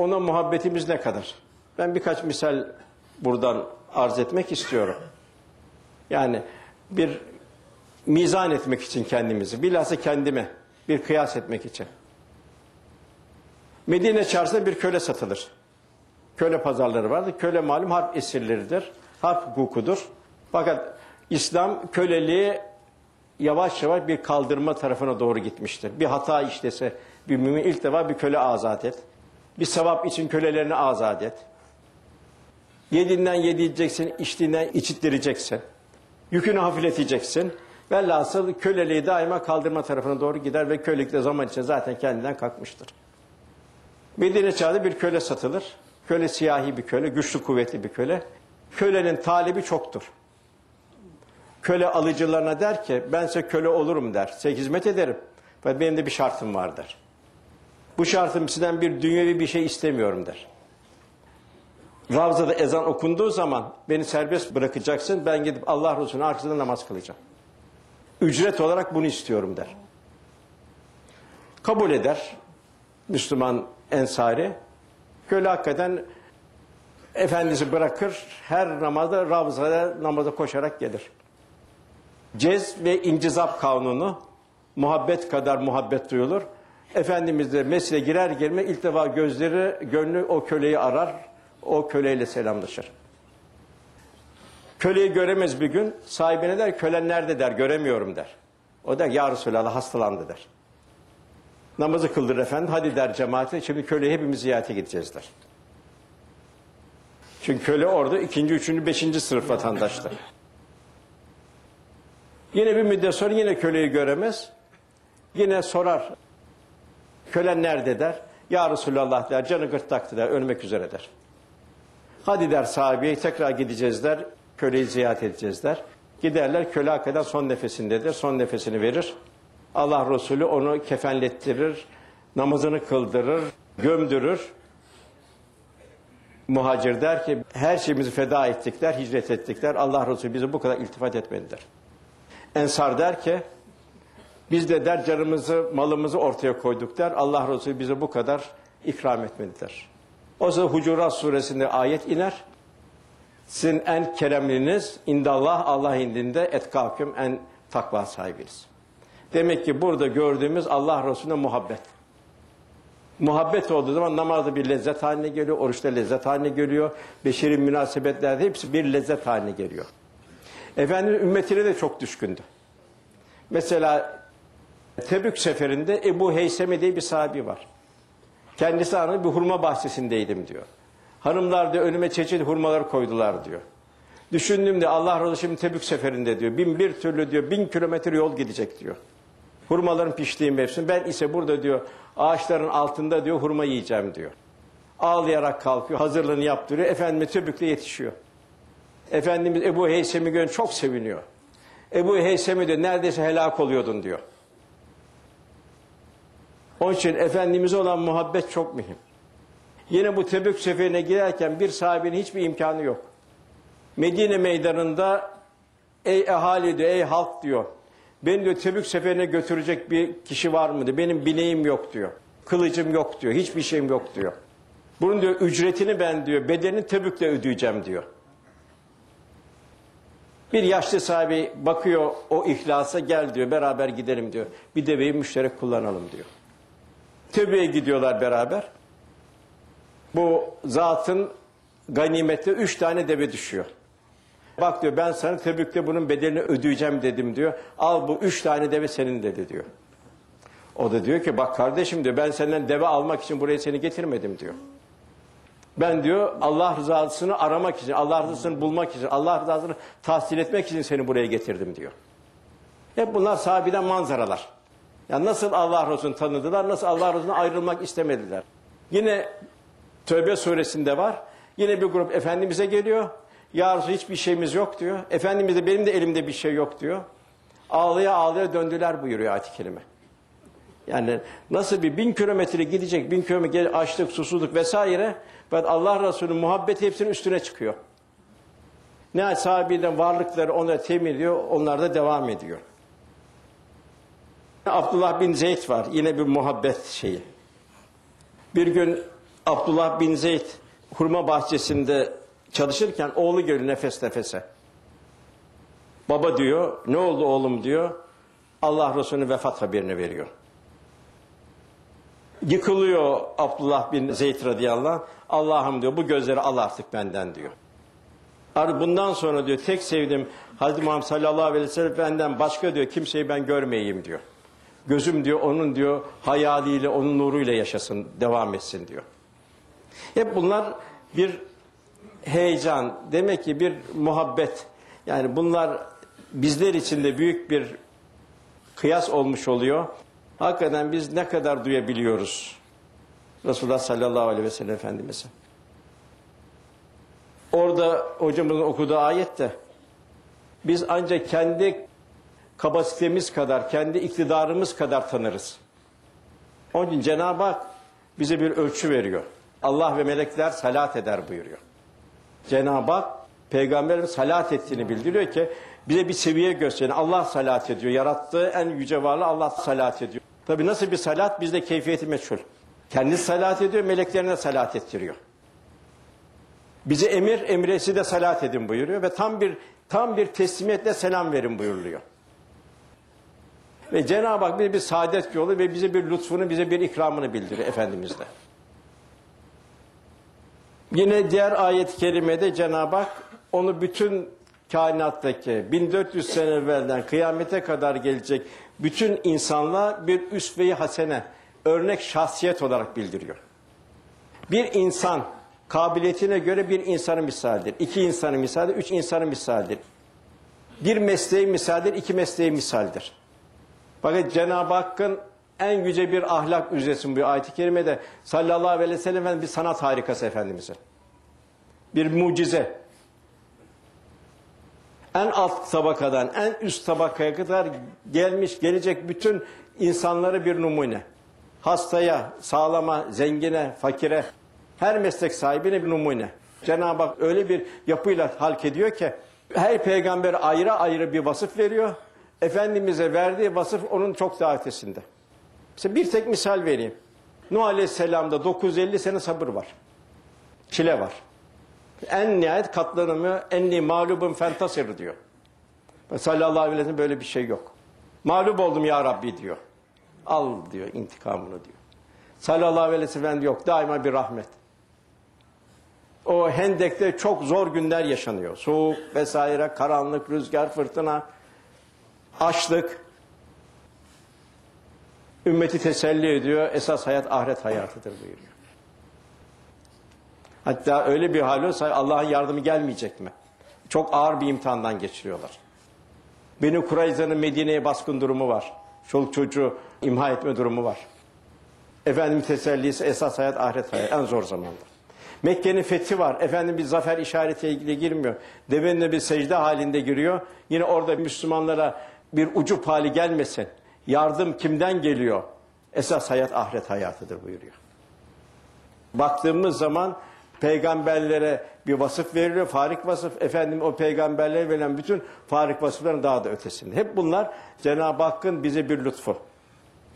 ona muhabbetimiz ne kadar? Ben birkaç misal buradan arz etmek istiyorum. Yani bir mizan etmek için kendimizi, bilhassa kendime bir kıyas etmek için. Medine çarşısında bir köle satılır. Köle pazarları vardır. Köle malum harp esirleridir. Harp hukukudur. Fakat İslam köleliği yavaş yavaş bir kaldırma tarafına doğru gitmiştir. Bir hata işlese bir mümin ilk defa bir köle azat et. Bir sevap için kölelerini azat et. Yediğinden yedireceksin, içtiğinden içittireceksin. Yükünü hafifleteceksin. Velhasıl köleliği daima kaldırma tarafına doğru gider ve kölelik de zaman içinde zaten kendinden kalkmıştır. Medine çağında bir köle satılır. Köle siyahi bir köle, güçlü kuvvetli bir köle. Kölenin talibi çoktur. Köle alıcılarına der ki ben size köle olurum der. Size hizmet ederim. Fakat benim de bir şartım vardır. Bu şartım sizden bir dünyevi bir şey istemiyorum der. Ravzada ezan okunduğu zaman beni serbest bırakacaksın. Ben gidip Allah Resulü'nün arkasında namaz kılacağım. Ücret olarak bunu istiyorum der. Kabul eder Müslüman ensari. Köle hakikaten efendisi bırakır. Her namazda Ravzada namaza koşarak gelir. Cez ve incizap kanunu muhabbet kadar muhabbet duyulur. Efendimiz de mescide girer girme ilk defa gözleri, gönlü o köleyi arar. O köleyle selamlaşır. Köleyi göremez bir gün. Sahibine der kölen nerede der göremiyorum der. O der ya Resulallah hastalandı der. Namazı kıldır efendi hadi der cemaate şimdi köleyi hepimiz ziyarete gideceğiz der. Çünkü köle orada ikinci, üçüncü, beşinci sınıf vatandaştır. Yine bir müddet sonra yine köleyi göremez. Yine sorar. Kölen nerede der. Ya Resulallah der. Canı gırtlaktı der. Ölmek üzere der. Hadi der sahabeye tekrar gideceğiz der. Köleyi ziyaret edeceğiz der. Giderler köle hakikaten son nefesindedir. Son nefesini verir. Allah Resulü onu kefenlettirir. Namazını kıldırır. Gömdürür. Muhacir der ki her şeyimizi feda ettik der. Hicret ettik der. Allah Resulü bize bu kadar iltifat etmedi der. Ensar der ki biz de der canımızı malımızı ortaya koyduk der. Allah Resulü bize bu kadar ikram etmedi der. O zaman Hucurat suresinde ayet iner. Sizin en keremliniz indallah Allah indinde etkaküm en takva sahibiniz. Demek ki burada gördüğümüz Allah Resulüne muhabbet. Muhabbet olduğu zaman namazda bir lezzet haline geliyor, oruçta lezzet haline geliyor, beşeri münasebetlerde hepsi bir lezzet haline geliyor. Efendimiz ümmetine de çok düşkündü. Mesela Tebük seferinde Ebu Heyseme diye bir sahibi var. Kendisi anı bir hurma bahçesindeydim diyor. Hanımlar da önüme çeşitli hurmalar koydular diyor. Düşündüğümde Allah Resulü şimdi Tebük seferinde diyor. Bin bir türlü diyor bin kilometre yol gidecek diyor. Hurmaların piştiği mevsim. Ben ise burada diyor ağaçların altında diyor hurma yiyeceğim diyor. Ağlayarak kalkıyor. Hazırlığını yaptırıyor. Efendimiz Tebük'te yetişiyor. Efendimiz Ebu Heysem'i görünce çok seviniyor. Ebu Heysem'i de neredeyse helak oluyordun diyor. Onun için Efendimiz'e olan muhabbet çok mühim. Yine bu Tebük seferine girerken bir sahibinin hiçbir imkanı yok. Medine meydanında ey ehali diyor, ey halk diyor. Beni diyor Tebük seferine götürecek bir kişi var mı diyor. Benim bineğim yok diyor. Kılıcım yok diyor. Hiçbir şeyim yok diyor. Bunun diyor ücretini ben diyor bedenini Tebük'te ödeyeceğim diyor. Bir yaşlı sahibi bakıyor o ihlasa gel diyor beraber gidelim diyor. Bir deveyi müşterek kullanalım diyor. Tebük'e gidiyorlar beraber. Bu zatın ganimette üç tane deve düşüyor. Bak diyor ben sana Tebük'te bunun bedelini ödeyeceğim dedim diyor. Al bu üç tane deve senin dedi diyor. O da diyor ki bak kardeşim diyor ben senden deve almak için buraya seni getirmedim diyor. Ben diyor Allah rızasını aramak için, Allah rızasını bulmak için, Allah rızasını tahsil etmek için seni buraya getirdim diyor. Hep bunlar sahabeden manzaralar. Yani nasıl Allah Resulü'nü tanıdılar, nasıl Allah Resulü'ne ayrılmak istemediler. Yine Tövbe suresinde var. Yine bir grup Efendimiz'e geliyor. Ya Resulü hiçbir şeyimiz yok diyor. Efendimiz de benim de elimde bir şey yok diyor. Ağlaya ağlaya döndüler buyuruyor ayet-i. Yani nasıl bir bin kilometre gidecek, bin kilometre açlık, susuzluk vesaire. Fakat Allah Resulü muhabbet hepsinin üstüne çıkıyor. Ne sahabeden varlıkları ona temin ediyor, onlar da devam ediyor. Abdullah bin Zeyd var, yine bir muhabbet şeyi. Bir gün Abdullah bin Zeyd hurma bahçesinde çalışırken oğlu geliyor nefes nefese. Baba diyor, ne oldu oğlum diyor. Allah Resulü'nün vefat haberini veriyor. Yıkılıyor Abdullah bin Zeyd radıyallahu anh. Allah'ım diyor bu gözleri al artık benden diyor. Artık bundan sonra diyor tek sevdiğim Hazreti Muhammed sallallahu aleyhi ve sellem benden başka diyor kimseyi ben görmeyeyim diyor. Gözüm diyor onun diyor hayaliyle onun nuruyla yaşasın devam etsin diyor. Hep bunlar bir heyecan demek ki bir muhabbet yani bunlar bizler için de büyük bir kıyas olmuş oluyor. Hakikaten biz ne kadar duyabiliyoruz Resulullah sallallahu aleyhi ve sellem Efendimiz'e. Orada hocamızın okuduğu ayette biz ancak kendi kapasitemiz kadar, kendi iktidarımız kadar tanırız. Onun için Cenab-ı Hak bize bir ölçü veriyor. Allah ve melekler salat eder buyuruyor. Cenab-ı Hak peygamberin salat ettiğini bildiriyor ki bize bir seviye gösteriyor. Allah salat ediyor. Yarattığı en yüce varlığı Allah salat ediyor. Tabi nasıl bir salat bizde keyfiyeti meçhul. Kendisi salat ediyor, meleklerine salat ettiriyor. Bize emir, emresi de salat edin buyuruyor ve tam bir tam bir teslimiyetle selam verin buyuruluyor. Ve Cenab-ı Hak bize bir saadet yolu ve bize bir lütfunu, bize bir ikramını bildiriyor Efendimiz'le. Yine diğer ayet-i kerimede Cenab-ı Hak onu bütün kainattaki 1400 sene evvelden kıyamete kadar gelecek bütün insanlığa bir üsve-i hasene, örnek şahsiyet olarak bildiriyor. Bir insan kabiliyetine göre bir insanın misalidir. iki insanın misalidir, üç insanın misalidir. Bir mesleğin misaldir, iki mesleğin misaldir. Bakın Cenab-ı Hakk'ın en yüce bir ahlak üzresin bu ayet-i kerimede sallallahu aleyhi ve sellem bir sanat harikası Efendimiz'e. Bir mucize. En alt tabakadan en üst tabakaya kadar gelmiş gelecek bütün insanları bir numune. Hastaya, sağlama, zengine, fakire, her meslek sahibine bir numune. Cenab-ı Hak öyle bir yapıyla halk ediyor ki her peygamber ayrı ayrı bir vasıf veriyor. Efendimiz'e verdiği vasıf onun çok daha ötesinde. Mesela bir tek misal vereyim. Nuh Aleyhisselam'da 950 sene sabır var. Çile var. En nihayet katlanımı enni mağlubun fentasir diyor. Sallallahu aleyhi ve sellem böyle bir şey yok. Mağlup oldum ya Rabbi diyor. Al diyor intikamını diyor. Sallallahu aleyhi ve sellem yok. Daima bir rahmet. O hendekte çok zor günler yaşanıyor. Soğuk vesaire, karanlık, rüzgar, fırtına, açlık. Ümmeti teselli ediyor. Esas hayat ahiret hayatıdır buyuruyor. Hatta öyle bir hal olsa Allah'ın yardımı gelmeyecek mi? Çok ağır bir imtihandan geçiriyorlar. Beni Kurayza'nın Medine'ye baskın durumu var. Çoluk çocuğu imha etme durumu var. Efendim tesellisi esas hayat ahiret hayat en zor zamanda. Mekke'nin fethi var. Efendim bir zafer işaretiyle girmiyor. Devenin bir secde halinde giriyor. Yine orada Müslümanlara bir ucup hali gelmesin. Yardım kimden geliyor? Esas hayat ahiret hayatıdır buyuruyor. Baktığımız zaman peygamberlere bir vasıf veriliyor, farik vasıf. Efendim o peygamberlere verilen bütün farik vasıfların daha da ötesinde. Hep bunlar Cenab-ı Hakk'ın bize bir lütfu.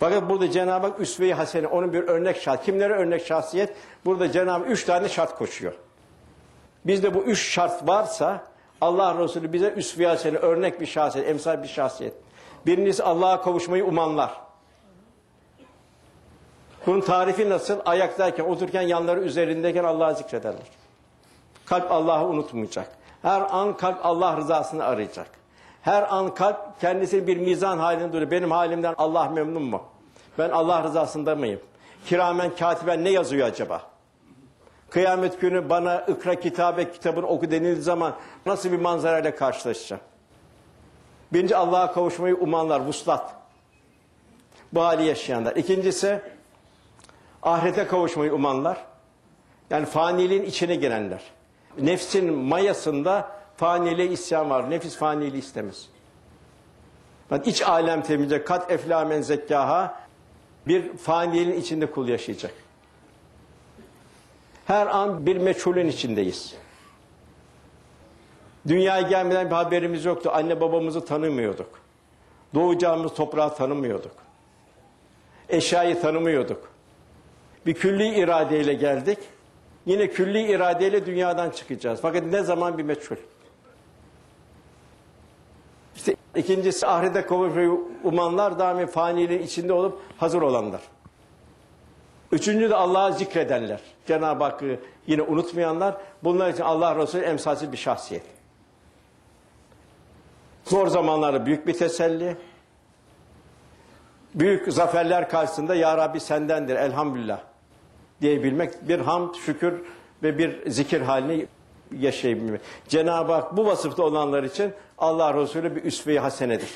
Fakat burada Cenab-ı Hak üsve-i hasene, onun bir örnek şart. Kimlere örnek şahsiyet? Burada Cenab-ı üç tane şart koşuyor. Bizde bu üç şart varsa Allah Resulü bize üsve-i hasene, örnek bir şahsiyet, emsal bir şahsiyet. Birincisi Allah'a kavuşmayı umanlar. Bunun tarifi nasıl? Ayaktayken, otururken, yanları üzerindeyken Allah'ı zikrederler. Kalp Allah'ı unutmayacak. Her an kalp Allah rızasını arayacak. Her an kalp kendisini bir mizan halinde duruyor. Benim halimden Allah memnun mu? Ben Allah rızasında mıyım? Kiramen katiben ne yazıyor acaba? Kıyamet günü bana ikra kitabe kitabını oku denildiği zaman nasıl bir manzarayla karşılaşacağım? Birinci Allah'a kavuşmayı umanlar, vuslat. Bu hali yaşayanlar. İkincisi ahirete kavuşmayı umanlar. Yani faniliğin içine girenler. Nefsin mayasında faniliğe isyan var. Nefis faniliği istemez. Yani iç alem temizle kat eflamen zekkaha bir faniliğin içinde kul yaşayacak. Her an bir meçhulün içindeyiz. Dünyaya gelmeden bir haberimiz yoktu. Anne babamızı tanımıyorduk. Doğacağımız toprağı tanımıyorduk. Eşyayı tanımıyorduk. Bir külli iradeyle geldik. Yine külli iradeyle dünyadan çıkacağız. Fakat ne zaman bir meçhul. İşte ikincisi ahirete kavuşmayı umanlar daimi faniliğin içinde olup hazır olanlar. Üçüncü de Allah'ı zikredenler. Cenab-ı Hakk'ı yine unutmayanlar. Bunlar için Allah Resulü emsalsiz bir şahsiyet. Zor zamanlarda büyük bir teselli. Büyük zaferler karşısında Ya Rabbi sendendir elhamdülillah diyebilmek bir hamd, şükür ve bir zikir halini yaşayabilmek. Cenab-ı Hak bu vasıfta olanlar için Allah Resulü bir üsve-i hasenedir.